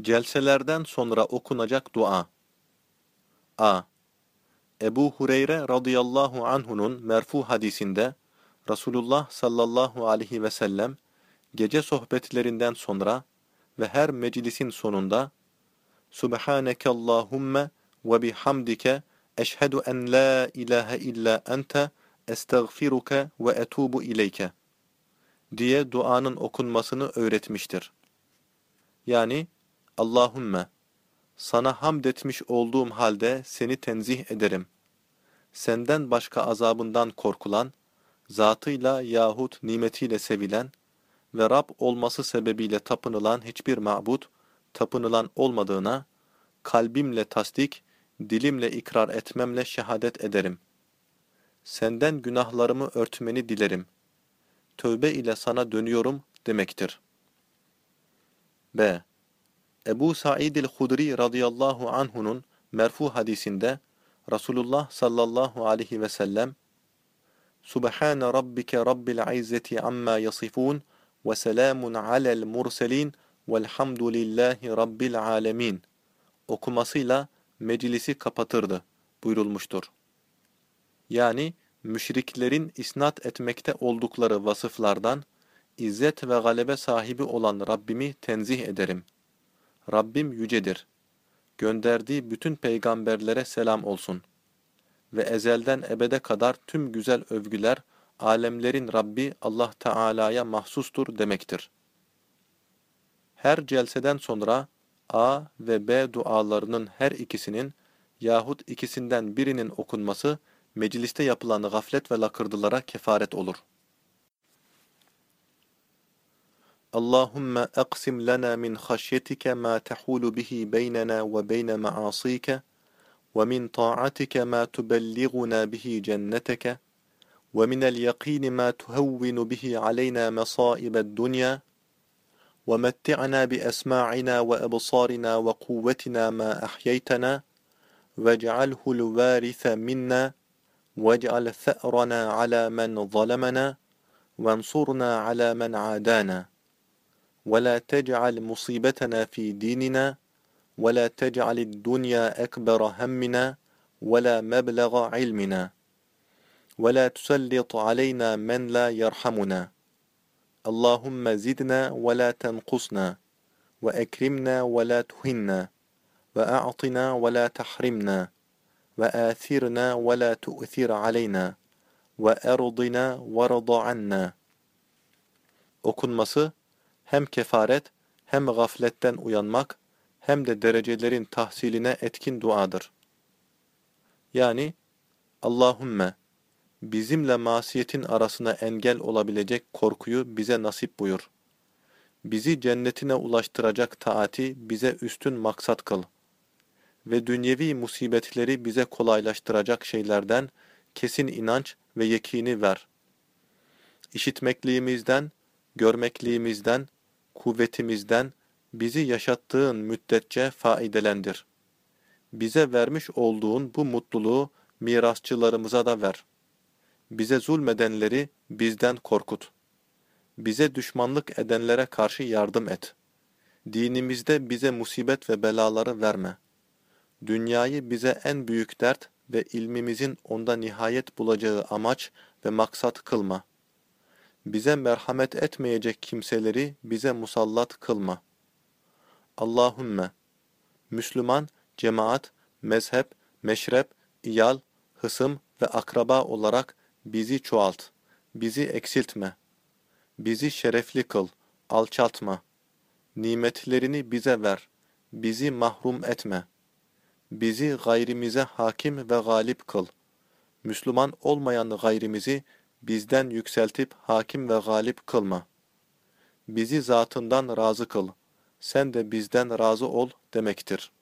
Celselerden sonra okunacak dua. A. Ebu Hureyre radıyallahu anhunun merfu hadisinde Resulullah sallallahu aleyhi ve sellem gece sohbetlerinden sonra ve her meclisin sonunda Subhaneke Allahümme ve bihamdike eşhedü en la ilahe illa ente estağfiruke ve etubu ileyke diye duanın okunmasını öğretmiştir. Yani Allahümme sana hamd etmiş olduğum halde seni tenzih ederim. Senden başka azabından korkulan, zatıyla yahut nimetiyle sevilen ve Rab olması sebebiyle tapınılan hiçbir ma'bud, tapınılan olmadığına, kalbimle tasdik, dilimle ikrar etmemle şehadet ederim. Senden günahlarımı örtmeni dilerim. Tövbe ile sana dönüyorum demektir. B. Ebu Sa'id el-Hudri radıyallahu anhunun merfu hadisinde Resulullah sallallahu aleyhi ve sellem Subhane rabbike rabbil izzeti amma yasifun ve selamun alel murselin velhamdülillahi rabbil alemin okumasıyla meclisi kapatırdı buyurulmuştur. Yani müşriklerin isnat etmekte oldukları vasıflardan izzet ve galebe sahibi olan Rabbimi tenzih ederim. Rabbim yücedir. Gönderdiği bütün peygamberlere selam olsun. Ve ezelden ebede kadar tüm güzel övgüler, alemlerin Rabbi Allah Teala'ya mahsustur demektir. Her celseden sonra A ve B dualarının her ikisinin yahut ikisinden birinin okunması mecliste yapılan gaflet ve lakırdılara kefaret olur. اللهم أقسم لنا من خشيتك ما تحول به بيننا وبين معاصيك ومن طاعتك ما تبلغنا به جنتك ومن اليقين ما تهون به علينا مصائب الدنيا. ومتعنا بأسماعنا وأبصارنا وقوتنا ما أحييتنا. واجعله الوارث منا. واجعل ثأرنا على من ظلمنا. وانصرنا على من عادانا. ولا تجعل مصيبتنا في ديننا ولا تجعل الدنيا أكبر همنا ولا مبلغ علمنا. ولا تسلط علينا من لا يرحمنا. اللهم زدنا ولا تنقصنا وأكرمنا ولا تهنا وأعطنا ولا تحرمنا وآثرنا ولا تؤثر علينا وأرضنا وارض عنا. Okunması hem kefaret, hem gafletten uyanmak, hem de derecelerin tahsiline etkin duadır. Yani, Allahümme, bizimle masiyetin arasına engel olabilecek korkuyu bize nasip buyur. Bizi cennetine ulaştıracak taati bize üstün maksat kıl. Ve dünyevi musibetleri bize kolaylaştıracak şeylerden kesin inanç ve yekini ver. İşitmekliğimizden, görmekliğimizden, kuvvetimizden bizi yaşattığın müddetçe faidelendir. Bize vermiş olduğun bu mutluluğu mirasçılarımıza da ver. Bize zulmedenleri bizden korkut. Bize düşmanlık edenlere karşı yardım et. Dinimizde bize musibet ve belaları verme. Dünyayı bize en büyük dert ve ilmimizin onda nihayet bulacağı amaç ve maksat kılma.'' Bize merhamet etmeyecek kimseleri bize musallat kılma. Allahümme, Müslüman, cemaat, mezhep, meşrep, iyal, hısım ve akraba olarak bizi çoğalt, bizi eksiltme. Bizi şerefli kıl, alçaltma. Nimetlerini bize ver, bizi mahrum etme. Bizi gayrimize hakim ve galip kıl. Müslüman olmayan gayrimizi bizden yükseltip hakim ve galip kılma. Bizi zatından razı kıl, sen de bizden razı ol demektir.